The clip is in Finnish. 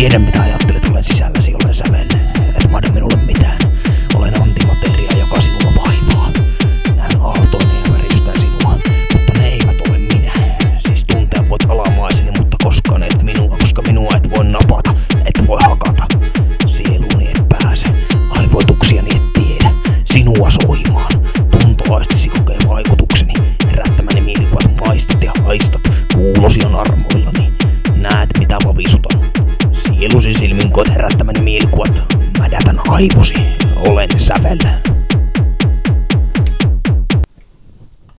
tiedä mitä ajattelet, olen sisälläsi, olen sävel. Et vada minulle mitään. Olen antimateria, joka sinua vaivaa. Näen aaltoon ja väristää sinua, mutta ne eivät ole minä. Siis tuntea voit alamaiseni, mutta ne et minua, koska minua et voi napata, et voi hakata. Sieluun et pääse, aivoituksia et tiedä, sinua soimaan. Tuntoaistisi kokee vaikutukseni, herättämäni mielikuvat maistat ja haistat, kuulosi on armo. Sielusi silmin herättämäni mielikuvat. Mädätän aivosi. Olen sävel.